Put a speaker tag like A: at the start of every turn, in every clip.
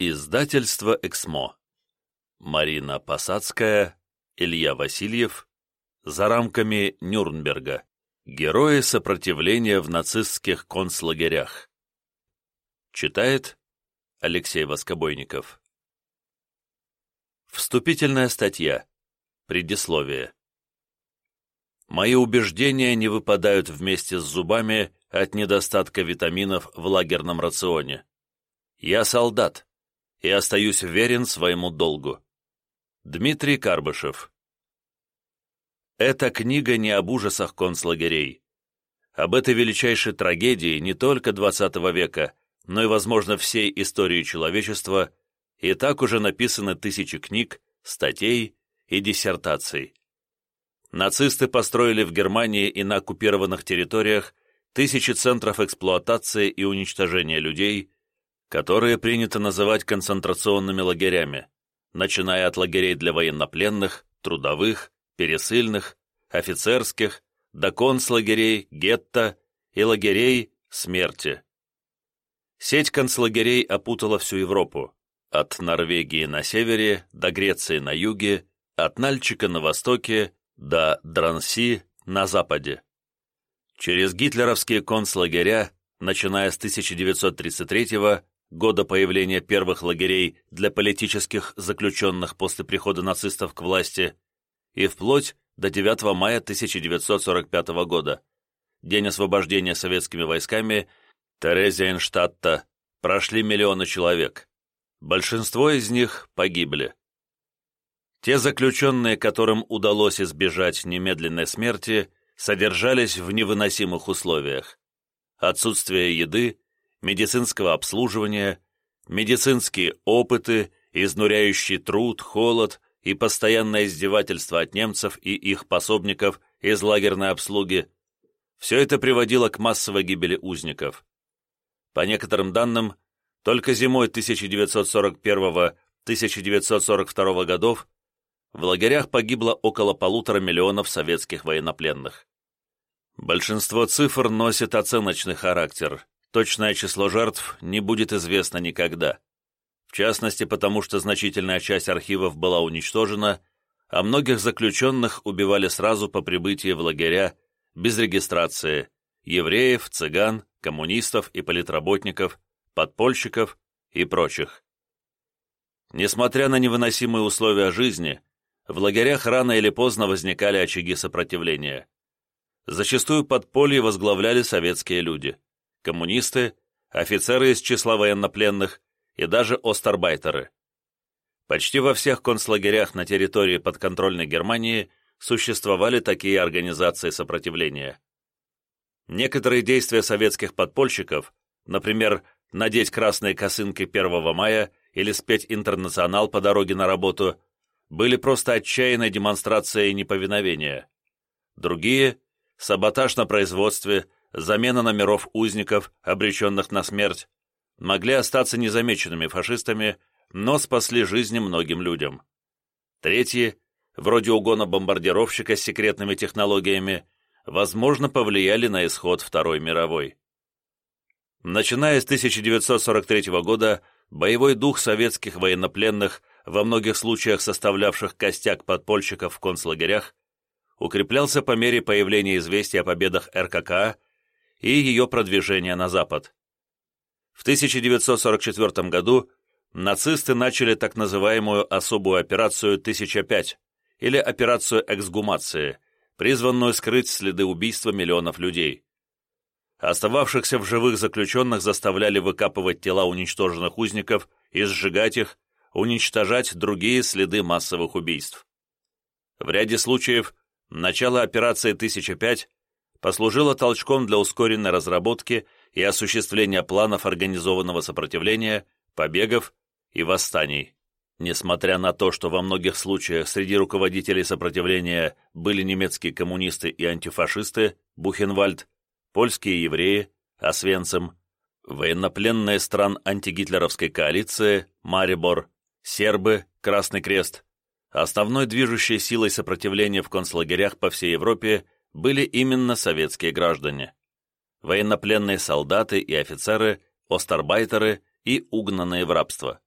A: Издательство «Эксмо». Марина Посадская, Илья Васильев. За рамками Нюрнберга. Герои сопротивления в нацистских концлагерях. Читает Алексей Воскобойников. Вступительная статья. Предисловие. Мои убеждения не выпадают вместе с зубами от недостатка витаминов в лагерном рационе. Я солдат и остаюсь верен своему долгу. Дмитрий Карбышев Эта книга не об ужасах концлагерей. Об этой величайшей трагедии не только XX века, но и, возможно, всей истории человечества, и так уже написаны тысячи книг, статей и диссертаций. Нацисты построили в Германии и на оккупированных территориях тысячи центров эксплуатации и уничтожения людей, которые принято называть концентрационными лагерями, начиная от лагерей для военнопленных, трудовых, пересыльных, офицерских, до концлагерей, гетто и лагерей смерти. Сеть концлагерей опутала всю Европу, от Норвегии на севере до Греции на юге, от Нальчика на востоке до Дранси на западе. Через гитлеровские концлагеря, начиная с 1933 года, года появления первых лагерей для политических заключенных после прихода нацистов к власти, и вплоть до 9 мая 1945 года, день освобождения советскими войсками Терезиенштадта, прошли миллионы человек. Большинство из них погибли. Те заключенные, которым удалось избежать немедленной смерти, содержались в невыносимых условиях. Отсутствие еды, медицинского обслуживания, медицинские опыты, изнуряющий труд, холод и постоянное издевательство от немцев и их пособников из лагерной обслуги – все это приводило к массовой гибели узников. По некоторым данным, только зимой 1941-1942 годов в лагерях погибло около полутора миллионов советских военнопленных. Большинство цифр носит оценочный характер, Точное число жертв не будет известно никогда. В частности, потому что значительная часть архивов была уничтожена, а многих заключенных убивали сразу по прибытии в лагеря, без регистрации, евреев, цыган, коммунистов и политработников, подпольщиков и прочих. Несмотря на невыносимые условия жизни, в лагерях рано или поздно возникали очаги сопротивления. Зачастую подполье возглавляли советские люди коммунисты, офицеры из числа военнопленных и даже остарбайтеры. Почти во всех концлагерях на территории подконтрольной Германии существовали такие организации сопротивления. Некоторые действия советских подпольщиков, например, надеть красные косынки 1 мая или спеть «Интернационал» по дороге на работу, были просто отчаянной демонстрацией неповиновения. Другие – саботаж на производстве, замена номеров узников, обреченных на смерть, могли остаться незамеченными фашистами, но спасли жизни многим людям. Третьи, вроде угона бомбардировщика с секретными технологиями, возможно, повлияли на исход Второй мировой. Начиная с 1943 года, боевой дух советских военнопленных, во многих случаях составлявших костяк подпольщиков в концлагерях, укреплялся по мере появления известий о победах РККА и ее продвижения на запад. В 1944 году нацисты начали так называемую особую операцию «1005» или операцию эксгумации, призванную скрыть следы убийства миллионов людей. Остававшихся в живых заключенных заставляли выкапывать тела уничтоженных узников и сжигать их, уничтожать другие следы массовых убийств. В ряде случаев начало операции «1005» послужило толчком для ускоренной разработки и осуществления планов организованного сопротивления, побегов и восстаний. Несмотря на то, что во многих случаях среди руководителей сопротивления были немецкие коммунисты и антифашисты, Бухенвальд, польские евреи, Освенцим, военнопленные стран антигитлеровской коалиции, Марибор, сербы, Красный Крест, основной движущей силой сопротивления в концлагерях по всей Европе были именно советские граждане. Военнопленные солдаты и офицеры, остарбайтеры и угнанные в рабство.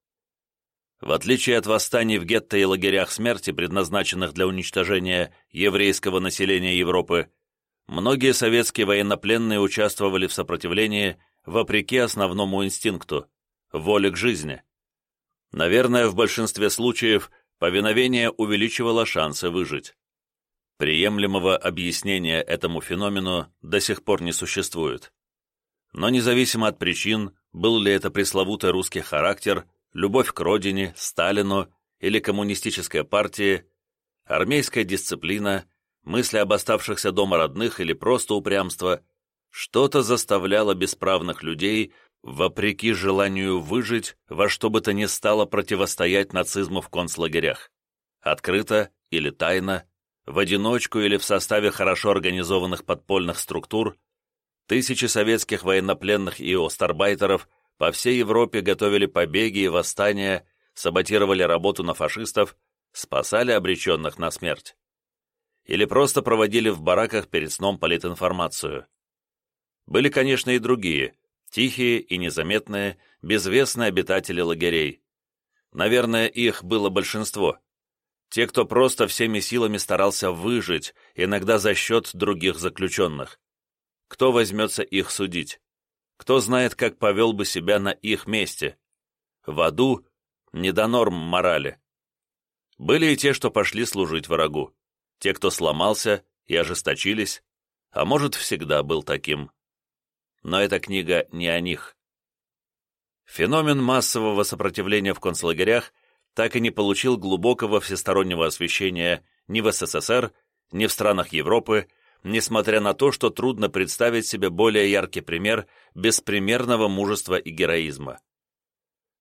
A: В отличие от восстаний в гетто и лагерях смерти, предназначенных для уничтожения еврейского населения Европы, многие советские военнопленные участвовали в сопротивлении вопреки основному инстинкту – воле к жизни. Наверное, в большинстве случаев повиновение увеличивало шансы выжить. Приемлемого объяснения этому феномену до сих пор не существует. Но независимо от причин, был ли это пресловутый русский характер, любовь к родине, Сталину или коммунистической партии, армейская дисциплина, мысли об оставшихся дома родных или просто упрямство, что-то заставляло бесправных людей, вопреки желанию выжить, во что бы то ни стало противостоять нацизму в концлагерях. Открыто или тайно, в одиночку или в составе хорошо организованных подпольных структур, тысячи советских военнопленных и остарбайтеров по всей Европе готовили побеги и восстания, саботировали работу на фашистов, спасали обреченных на смерть. Или просто проводили в бараках перед сном политинформацию. Были, конечно, и другие, тихие и незаметные, безвестные обитатели лагерей. Наверное, их было большинство. Те, кто просто всеми силами старался выжить, иногда за счет других заключенных. Кто возьмется их судить? Кто знает, как повел бы себя на их месте? В аду не до норм морали. Были и те, что пошли служить врагу. Те, кто сломался и ожесточились, а может, всегда был таким. Но эта книга не о них. Феномен массового сопротивления в концлагерях так и не получил глубокого всестороннего освещения ни в СССР, ни в странах Европы, несмотря на то, что трудно представить себе более яркий пример беспримерного мужества и героизма.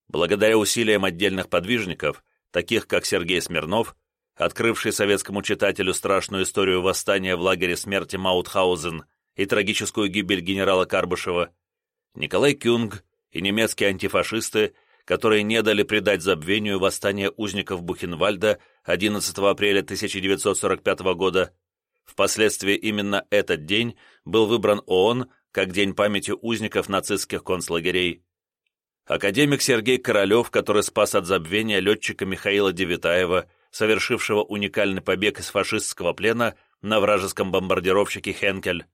A: Благодаря усилиям отдельных подвижников, таких как Сергей Смирнов, открывший советскому читателю страшную историю восстания в лагере смерти Маутхаузен и трагическую гибель генерала Карбышева, Николай Кюнг и немецкие антифашисты – которые не дали предать забвению восстание узников Бухенвальда 11 апреля 1945 года. Впоследствии именно этот день был выбран ООН как День памяти узников нацистских концлагерей. Академик Сергей Королев, который спас от забвения летчика Михаила Девитаева, совершившего уникальный побег из фашистского плена на вражеском бомбардировщике «Хенкель».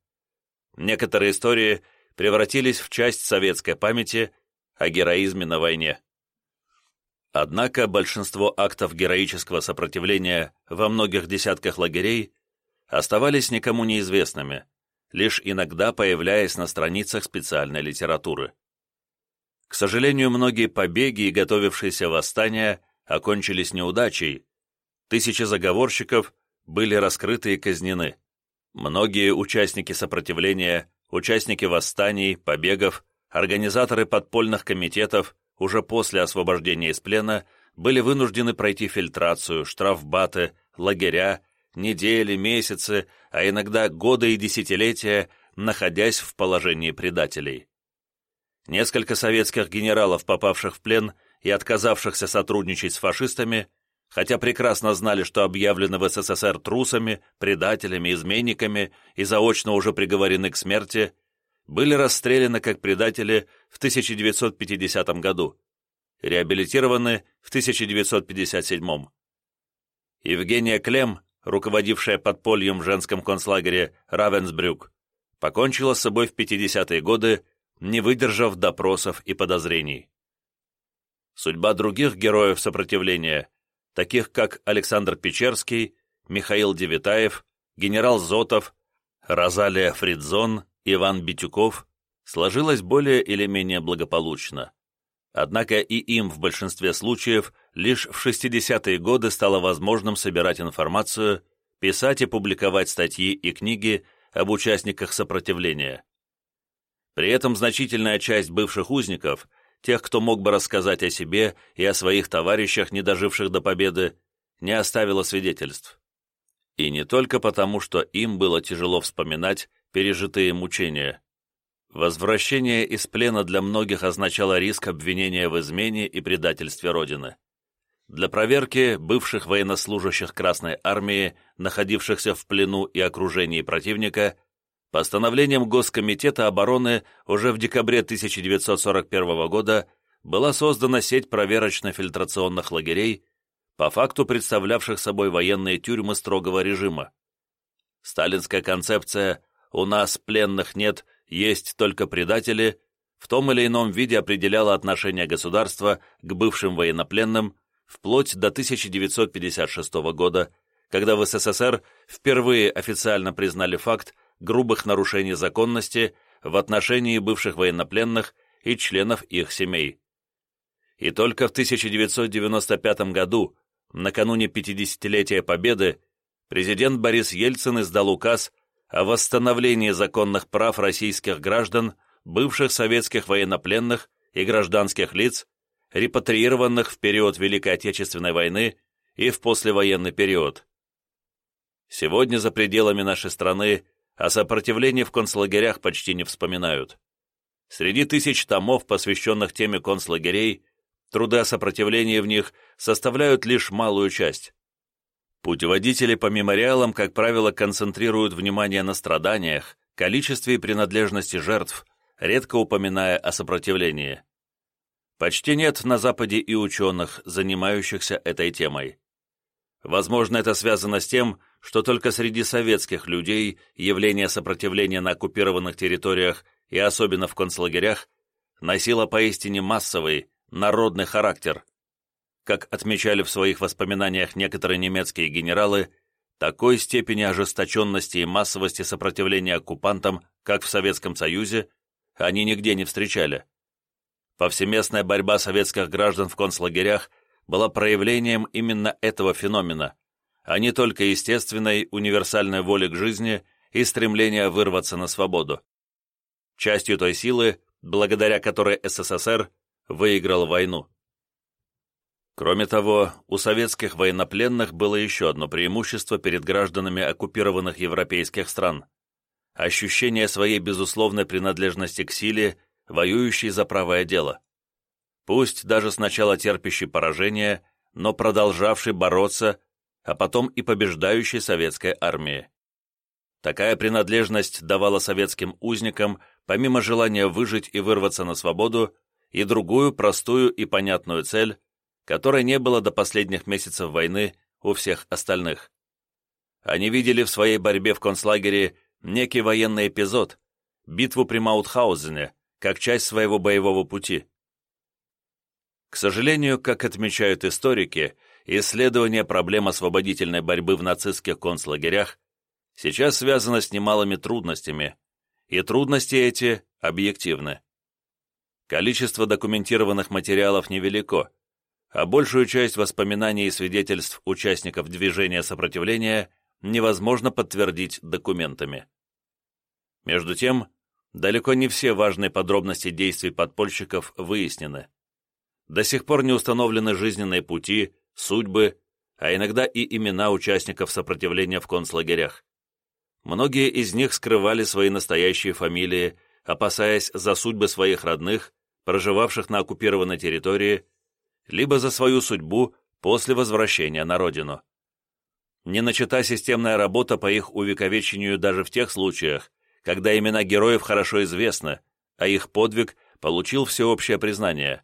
A: Некоторые истории превратились в часть советской памяти – о героизме на войне. Однако большинство актов героического сопротивления во многих десятках лагерей оставались никому неизвестными, лишь иногда появляясь на страницах специальной литературы. К сожалению, многие побеги и готовившиеся восстания окончились неудачей, тысячи заговорщиков были раскрыты и казнены. Многие участники сопротивления, участники восстаний, побегов организаторы подпольных комитетов уже после освобождения из плена были вынуждены пройти фильтрацию, штрафбаты, лагеря, недели, месяцы, а иногда годы и десятилетия, находясь в положении предателей. Несколько советских генералов, попавших в плен и отказавшихся сотрудничать с фашистами, хотя прекрасно знали, что объявлены в СССР трусами, предателями, изменниками и заочно уже приговорены к смерти, были расстреляны как предатели в 1950 году, реабилитированы в 1957. Евгения Клем, руководившая подпольем в женском концлагере Равенсбрюк, покончила с собой в 50-е годы, не выдержав допросов и подозрений. Судьба других героев сопротивления, таких как Александр Печерский, Михаил Девитаев, генерал Зотов, Розалия Фридзон Иван Битюков сложилась более или менее благополучно. Однако и им в большинстве случаев лишь в 60-е годы стало возможным собирать информацию, писать и публиковать статьи и книги об участниках сопротивления. При этом значительная часть бывших узников, тех, кто мог бы рассказать о себе и о своих товарищах, не доживших до победы, не оставила свидетельств. И не только потому, что им было тяжело вспоминать пережитые мучения. Возвращение из плена для многих означало риск обвинения в измене и предательстве Родины. Для проверки бывших военнослужащих Красной Армии, находившихся в плену и окружении противника, постановлением Госкомитета обороны уже в декабре 1941 года была создана сеть проверочно-фильтрационных лагерей, по факту представлявших собой военные тюрьмы строгого режима. Сталинская концепция «у нас пленных нет, есть только предатели» в том или ином виде определяла отношение государства к бывшим военнопленным вплоть до 1956 года, когда в СССР впервые официально признали факт грубых нарушений законности в отношении бывших военнопленных и членов их семей. И только в 1995 году, накануне 50-летия Победы, президент Борис Ельцин издал указ о восстановлении законных прав российских граждан бывших советских военнопленных и гражданских лиц, репатриированных в период Великой Отечественной войны и в послевоенный период. Сегодня за пределами нашей страны о сопротивлении в концлагерях почти не вспоминают. Среди тысяч томов, посвященных теме концлагерей, труды о сопротивлении в них составляют лишь малую часть. Путеводители по мемориалам, как правило, концентрируют внимание на страданиях, количестве и принадлежности жертв, редко упоминая о сопротивлении. Почти нет на Западе и ученых, занимающихся этой темой. Возможно, это связано с тем, что только среди советских людей явление сопротивления на оккупированных территориях и особенно в концлагерях носило поистине массовый, народный характер. Как отмечали в своих воспоминаниях некоторые немецкие генералы, такой степени ожесточенности и массовости сопротивления оккупантам, как в Советском Союзе, они нигде не встречали. Повсеместная борьба советских граждан в концлагерях была проявлением именно этого феномена, а не только естественной универсальной воли к жизни и стремления вырваться на свободу. Частью той силы, благодаря которой СССР выиграл войну. Кроме того, у советских военнопленных было еще одно преимущество перед гражданами оккупированных европейских стран ощущение своей безусловной принадлежности к силе, воюющей за правое дело. Пусть даже сначала терпящий поражение, но продолжавший бороться, а потом и побеждающей советской армии. Такая принадлежность давала советским узникам, помимо желания выжить и вырваться на свободу, и другую простую и понятную цель, которой не было до последних месяцев войны у всех остальных. Они видели в своей борьбе в концлагере некий военный эпизод, битву при Маутхаузене, как часть своего боевого пути. К сожалению, как отмечают историки, исследование проблем освободительной борьбы в нацистских концлагерях сейчас связано с немалыми трудностями, и трудности эти объективны. Количество документированных материалов невелико, а большую часть воспоминаний и свидетельств участников движения сопротивления невозможно подтвердить документами. Между тем, далеко не все важные подробности действий подпольщиков выяснены. До сих пор не установлены жизненные пути, судьбы, а иногда и имена участников сопротивления в концлагерях. Многие из них скрывали свои настоящие фамилии, опасаясь за судьбы своих родных, проживавших на оккупированной территории, либо за свою судьбу после возвращения на родину. Не начата системная работа по их увековечению даже в тех случаях, когда имена героев хорошо известны, а их подвиг получил всеобщее признание.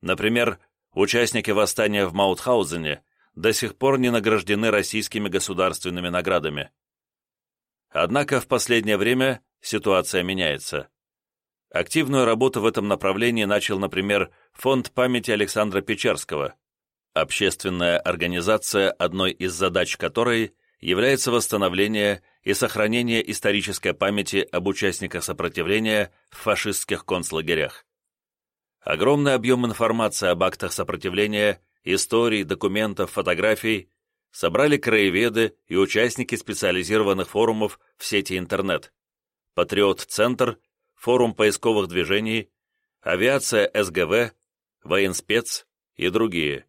A: Например, участники восстания в Маутхаузене до сих пор не награждены российскими государственными наградами. Однако в последнее время ситуация меняется. Активную работу в этом направлении начал, например, Фонд памяти Александра Печерского, общественная организация, одной из задач которой является восстановление и сохранение исторической памяти об участниках сопротивления в фашистских концлагерях. Огромный объем информации об актах сопротивления, историй, документов, фотографий собрали краеведы и участники специализированных форумов в сети интернет, Патриот-центр, форум поисковых движений, авиация СГВ, военспец и другие.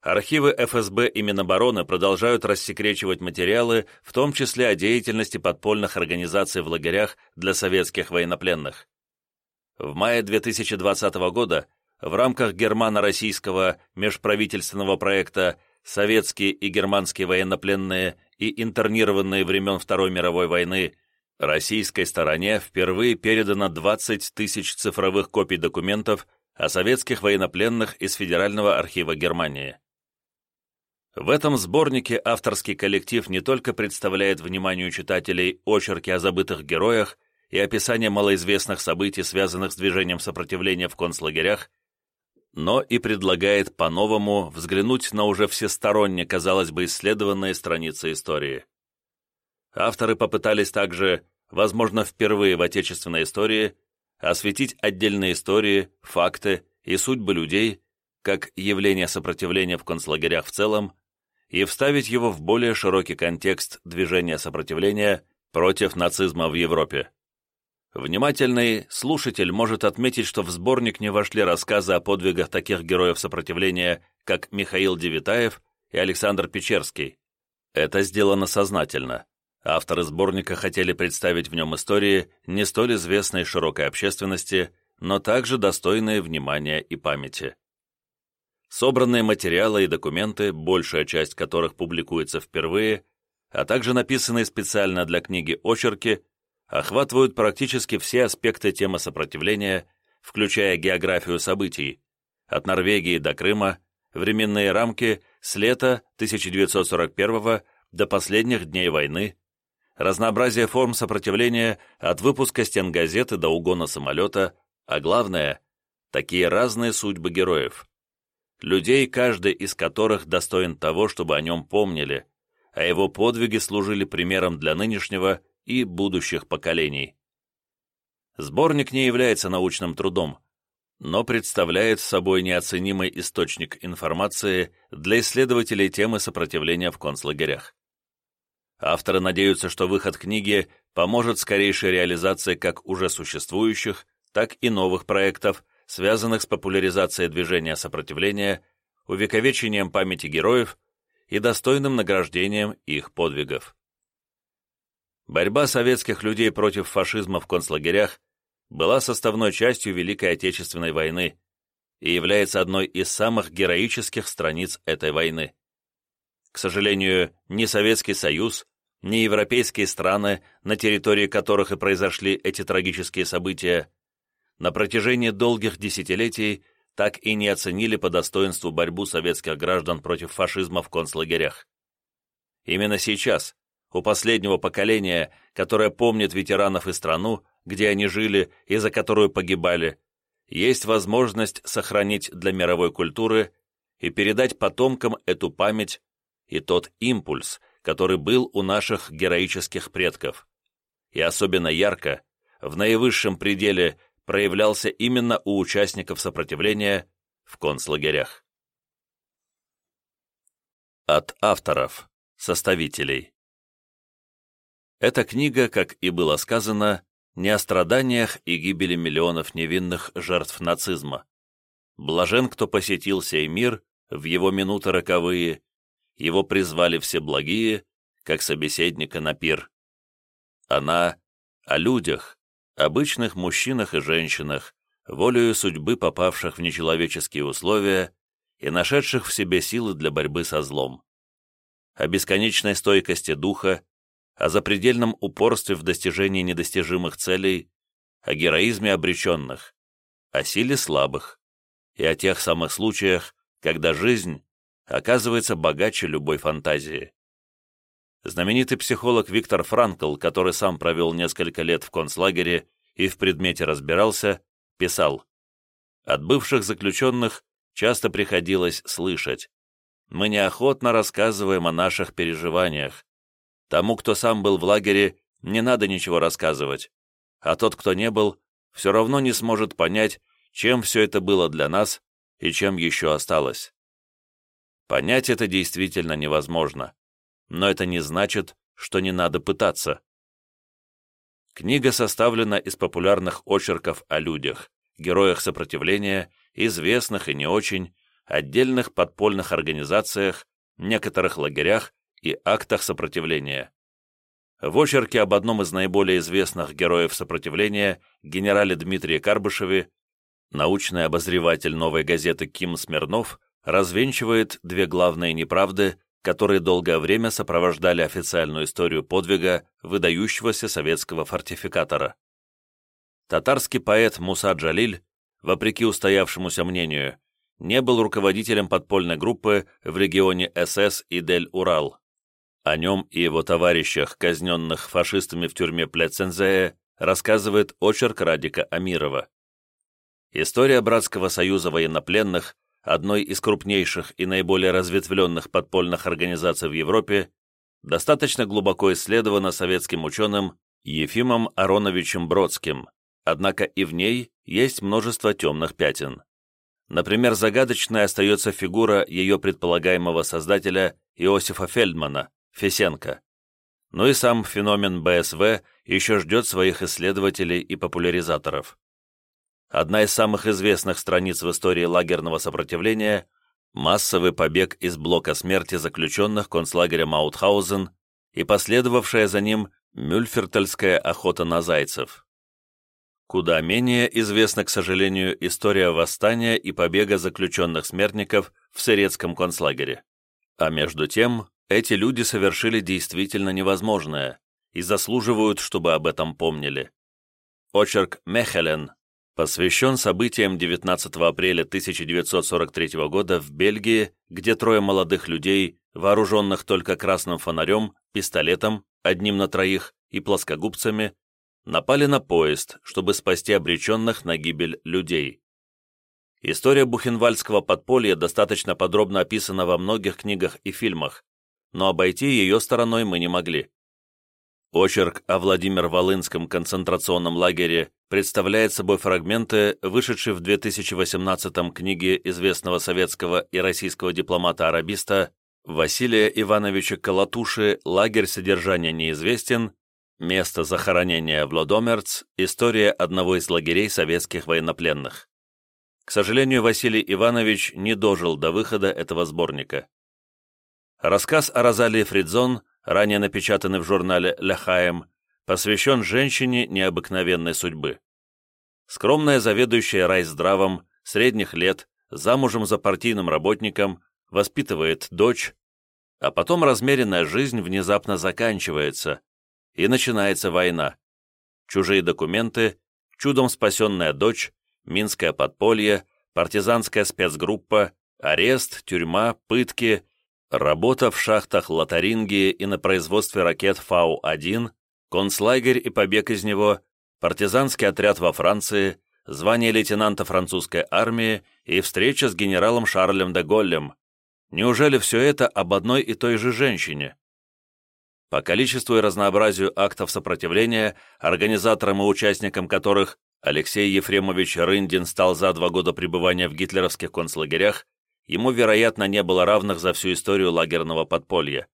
A: Архивы ФСБ и Минобороны продолжают рассекречивать материалы, в том числе о деятельности подпольных организаций в лагерях для советских военнопленных. В мае 2020 года в рамках германо-российского межправительственного проекта «Советские и германские военнопленные и интернированные времен Второй мировой войны» российской стороне впервые передано 20 тысяч цифровых копий документов, о советских военнопленных из Федерального архива Германии. В этом сборнике авторский коллектив не только представляет вниманию читателей очерки о забытых героях и описание малоизвестных событий, связанных с движением сопротивления в концлагерях, но и предлагает по-новому взглянуть на уже всесторонне, казалось бы, исследованные страницы истории. Авторы попытались также, возможно, впервые в отечественной истории, осветить отдельные истории, факты и судьбы людей, как явление сопротивления в концлагерях в целом, и вставить его в более широкий контекст движения сопротивления против нацизма в Европе. Внимательный слушатель может отметить, что в сборник не вошли рассказы о подвигах таких героев сопротивления, как Михаил Девитаев и Александр Печерский. Это сделано сознательно. Авторы сборника хотели представить в нем истории не столь известной широкой общественности, но также достойные внимания и памяти. Собранные материалы и документы, большая часть которых публикуется впервые, а также написанные специально для книги очерки, охватывают практически все аспекты темы сопротивления, включая географию событий, от Норвегии до Крыма, временные рамки с лета 1941 до последних дней войны, разнообразие форм сопротивления от выпуска стен газеты до угона самолета, а главное – такие разные судьбы героев. Людей, каждый из которых достоин того, чтобы о нем помнили, а его подвиги служили примером для нынешнего и будущих поколений. Сборник не является научным трудом, но представляет собой неоценимый источник информации для исследователей темы сопротивления в концлагерях. Авторы надеются, что выход книги поможет скорейшей реализации как уже существующих, так и новых проектов, связанных с популяризацией движения сопротивления, увековечением памяти героев и достойным награждением их подвигов. Борьба советских людей против фашизма в концлагерях была составной частью Великой Отечественной войны и является одной из самых героических страниц этой войны. К сожалению, ни Советский Союз, ни европейские страны, на территории которых и произошли эти трагические события, на протяжении долгих десятилетий так и не оценили по достоинству борьбу советских граждан против фашизма в концлагерях. Именно сейчас, у последнего поколения, которое помнит ветеранов и страну, где они жили и за которую погибали, есть возможность сохранить для мировой культуры и передать потомкам эту память и тот импульс, который был у наших героических предков. И особенно ярко, в наивысшем пределе, проявлялся именно у участников сопротивления в концлагерях. От авторов, составителей. Эта книга, как и было сказано, не о страданиях и гибели миллионов невинных жертв нацизма. Блажен, кто посетил сей мир в его минуты роковые, его призвали все благие, как собеседника на пир. Она о людях, обычных мужчинах и женщинах, волею судьбы попавших в нечеловеческие условия и нашедших в себе силы для борьбы со злом. О бесконечной стойкости духа, о запредельном упорстве в достижении недостижимых целей, о героизме обреченных, о силе слабых и о тех самых случаях, когда жизнь оказывается богаче любой фантазии. Знаменитый психолог Виктор Франкл, который сам провел несколько лет в концлагере и в предмете разбирался, писал, «От бывших заключенных часто приходилось слышать. Мы неохотно рассказываем о наших переживаниях, Тому, кто сам был в лагере, не надо ничего рассказывать, а тот, кто не был, все равно не сможет понять, чем все это было для нас и чем еще осталось. Понять это действительно невозможно, но это не значит, что не надо пытаться. Книга составлена из популярных очерков о людях, героях сопротивления, известных и не очень, отдельных подпольных организациях, некоторых лагерях и актах сопротивления. В очерке об одном из наиболее известных героев сопротивления, генерале Дмитрии Карбышеве, научный обозреватель новой газеты Ким Смирнов развенчивает две главные неправды, которые долгое время сопровождали официальную историю подвига выдающегося советского фортификатора. Татарский поэт Муса Джалиль вопреки устоявшемуся мнению, не был руководителем подпольной группы в регионе СС и Дель-Урал. О нем и его товарищах, казненных фашистами в тюрьме Плецензея, рассказывает очерк Радика Амирова. История Братского союза военнопленных, одной из крупнейших и наиболее разветвленных подпольных организаций в Европе, достаточно глубоко исследована советским ученым Ефимом Ароновичем Бродским, однако и в ней есть множество темных пятен. Например, загадочной остается фигура ее предполагаемого создателя Иосифа Фельдмана, Фесенко. Но и сам феномен БСВ еще ждет своих исследователей и популяризаторов. Одна из самых известных страниц в истории лагерного сопротивления – массовый побег из блока смерти заключенных концлагеря Маутхаузен и последовавшая за ним Мюльфертельская охота на зайцев. Куда менее известна, к сожалению, история восстания и побега заключенных смертников в Сырецком концлагере. А между тем, эти люди совершили действительно невозможное и заслуживают, чтобы об этом помнили. Очерк Мехелен посвящен событиям 19 апреля 1943 года в Бельгии, где трое молодых людей, вооруженных только красным фонарем, пистолетом, одним на троих и плоскогубцами, напали на поезд, чтобы спасти обреченных на гибель людей. История бухенвальдского подполья достаточно подробно описана во многих книгах и фильмах, но обойти ее стороной мы не могли. Очерк о Владимир-Волынском концентрационном лагере представляет собой фрагменты, вышедшие в 2018 книге известного советского и российского дипломата-арабиста Василия Ивановича Колотуши «Лагерь содержания неизвестен», Место захоронения Владомерц. История одного из лагерей советских военнопленных. К сожалению, Василий Иванович не дожил до выхода этого сборника. Рассказ о Розалии Фридзон, ранее напечатанный в журнале «Ляхаем», посвящен женщине необыкновенной судьбы. Скромная заведующая райздравом, средних лет, замужем за партийным работником, воспитывает дочь, а потом размеренная жизнь внезапно заканчивается, и начинается война. Чужие документы, чудом спасенная дочь, Минское подполье, партизанская спецгруппа, арест, тюрьма, пытки, работа в шахтах Лотарингии и на производстве ракет Фау-1, концлагерь и побег из него, партизанский отряд во Франции, звание лейтенанта французской армии и встреча с генералом Шарлем де Голлем. Неужели все это об одной и той же женщине? По количеству и разнообразию актов сопротивления, организатором и участником которых Алексей Ефремович Рындин стал за два года пребывания в гитлеровских концлагерях, ему, вероятно, не было равных за всю историю лагерного подполья.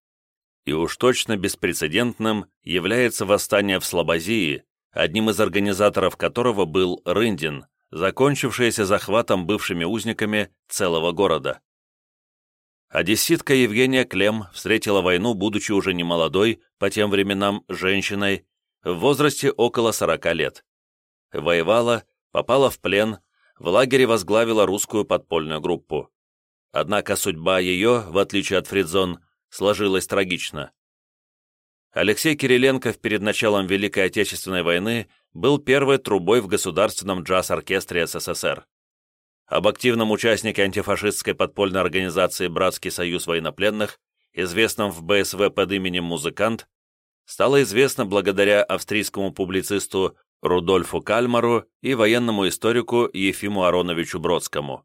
A: И уж точно беспрецедентным является восстание в Слобозии, одним из организаторов которого был Рындин, закончившееся захватом бывшими узниками целого города. Одесситка Евгения Клем встретила войну, будучи уже не молодой, по тем временам, женщиной, в возрасте около 40 лет. Воевала, попала в плен, в лагере возглавила русскую подпольную группу. Однако судьба ее, в отличие от Фридзон, сложилась трагично. Алексей Кириленков перед началом Великой Отечественной войны был первой трубой в государственном джаз-оркестре СССР об активном участнике антифашистской подпольной организации «Братский союз военнопленных», известном в БСВ под именем «Музыкант», стало известно благодаря австрийскому публицисту Рудольфу Кальмару и военному историку Ефиму Ароновичу Бродскому.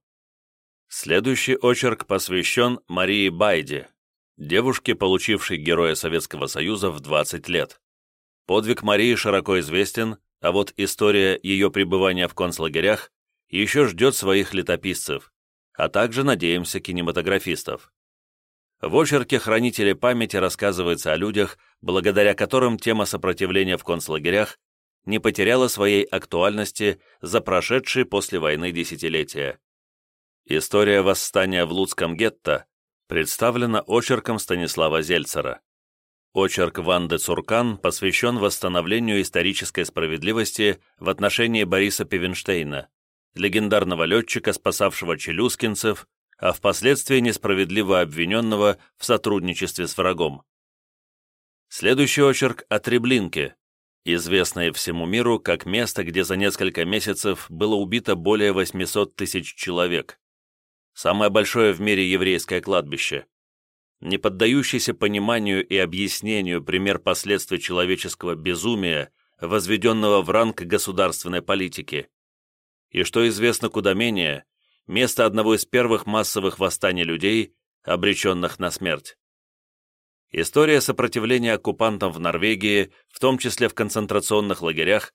A: Следующий очерк посвящен Марии Байде, девушке, получившей Героя Советского Союза в 20 лет. Подвиг Марии широко известен, а вот история ее пребывания в концлагерях еще ждет своих летописцев, а также, надеемся, кинематографистов. В очерке «Хранители памяти» рассказывается о людях, благодаря которым тема сопротивления в концлагерях не потеряла своей актуальности за прошедшие после войны десятилетия. История восстания в Луцком гетто представлена очерком Станислава Зельцера. Очерк Ванды Цуркан посвящен восстановлению исторической справедливости в отношении Бориса Пивенштейна, легендарного летчика, спасавшего челюскинцев, а впоследствии несправедливо обвиненного в сотрудничестве с врагом. Следующий очерк о Треблинке, известное всему миру как место, где за несколько месяцев было убито более 800 тысяч человек. Самое большое в мире еврейское кладбище. Не поддающийся пониманию и объяснению пример последствий человеческого безумия, возведенного в ранг государственной политики. И что известно куда менее, место одного из первых массовых восстаний людей, обреченных на смерть. История сопротивления оккупантам в Норвегии, в том числе в концентрационных лагерях,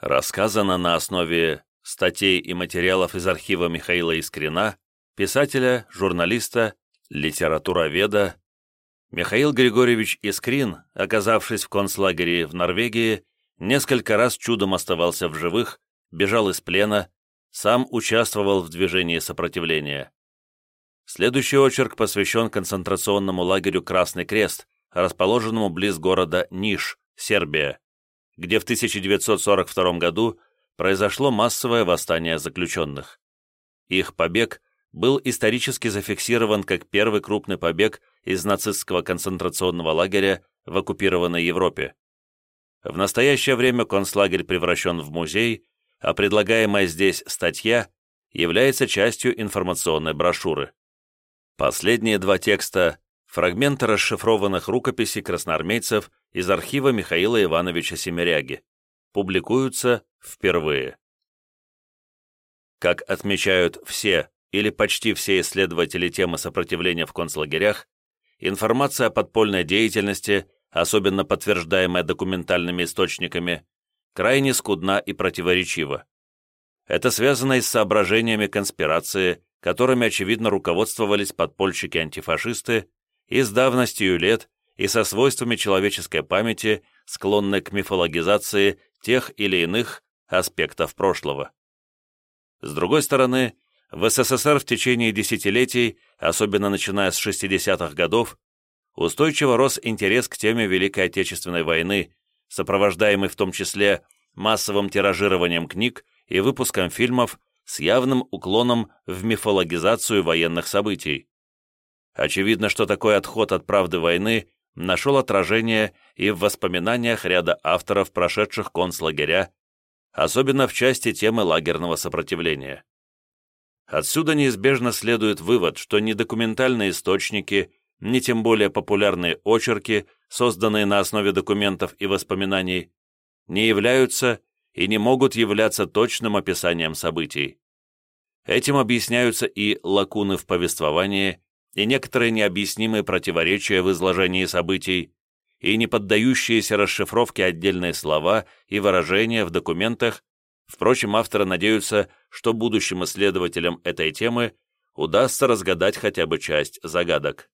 A: рассказана на основе статей и материалов из архива Михаила Искрина, писателя, журналиста, литературоведа. Михаил Григорьевич Искрин, оказавшись в концлагере в Норвегии, несколько раз чудом оставался в живых, бежал из плена, сам участвовал в движении сопротивления. Следующий очерк посвящен концентрационному лагерю «Красный крест», расположенному близ города Ниш, Сербия, где в 1942 году произошло массовое восстание заключенных. Их побег был исторически зафиксирован как первый крупный побег из нацистского концентрационного лагеря в оккупированной Европе. В настоящее время концлагерь превращен в музей, а предлагаемая здесь статья является частью информационной брошюры. Последние два текста – фрагменты расшифрованных рукописей красноармейцев из архива Михаила Ивановича Семеряги. Публикуются впервые. Как отмечают все или почти все исследователи темы сопротивления в концлагерях, информация о подпольной деятельности, особенно подтверждаемая документальными источниками, крайне скудна и противоречива. Это связано и с соображениями конспирации, которыми, очевидно, руководствовались подпольщики-антифашисты и с давностью лет и со свойствами человеческой памяти, склонной к мифологизации тех или иных аспектов прошлого. С другой стороны, в СССР в течение десятилетий, особенно начиная с 60-х годов, устойчиво рос интерес к теме Великой Отечественной войны, сопровождаемый в том числе массовым тиражированием книг и выпуском фильмов с явным уклоном в мифологизацию военных событий. Очевидно, что такой отход от правды войны нашел отражение и в воспоминаниях ряда авторов, прошедших концлагеря, особенно в части темы лагерного сопротивления. Отсюда неизбежно следует вывод, что ни документальные источники, ни тем более популярные очерки, созданные на основе документов и воспоминаний, не являются и не могут являться точным описанием событий. Этим объясняются и лакуны в повествовании, и некоторые необъяснимые противоречия в изложении событий, и не поддающиеся расшифровке отдельные слова и выражения в документах, впрочем, авторы надеются, что будущим исследователям этой темы удастся разгадать хотя бы часть загадок.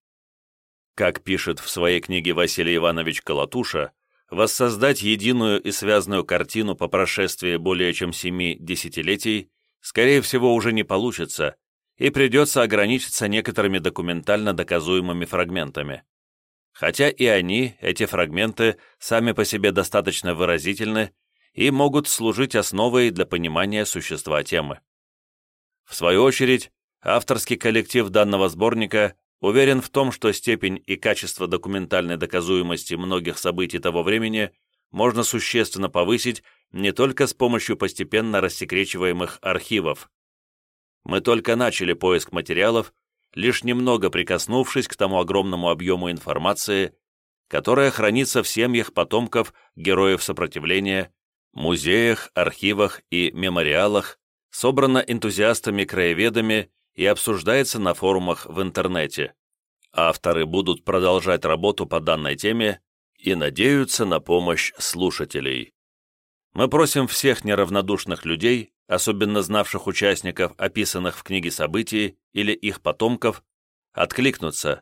A: Как пишет в своей книге Василий Иванович Колотуша, воссоздать единую и связанную картину по прошествии более чем семи десятилетий, скорее всего, уже не получится, и придется ограничиться некоторыми документально доказуемыми фрагментами. Хотя и они, эти фрагменты, сами по себе достаточно выразительны и могут служить основой для понимания существа темы. В свою очередь, авторский коллектив данного сборника Уверен в том, что степень и качество документальной доказуемости многих событий того времени можно существенно повысить не только с помощью постепенно рассекречиваемых архивов. Мы только начали поиск материалов, лишь немного прикоснувшись к тому огромному объему информации, которая хранится в семьях потомков героев сопротивления, музеях, архивах и мемориалах, собрана энтузиастами-краеведами и обсуждается на форумах в интернете. Авторы будут продолжать работу по данной теме и надеются на помощь слушателей. Мы просим всех неравнодушных людей, особенно знавших участников, описанных в книге событий или их потомков, откликнуться.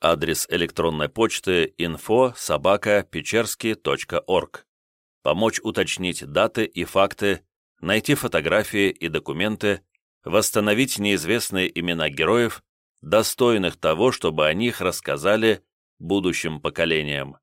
A: Адрес электронной почты info собака печерский.орг. Помочь уточнить даты и факты, найти фотографии и документы, восстановить неизвестные имена героев, достойных того, чтобы о них рассказали будущим поколениям.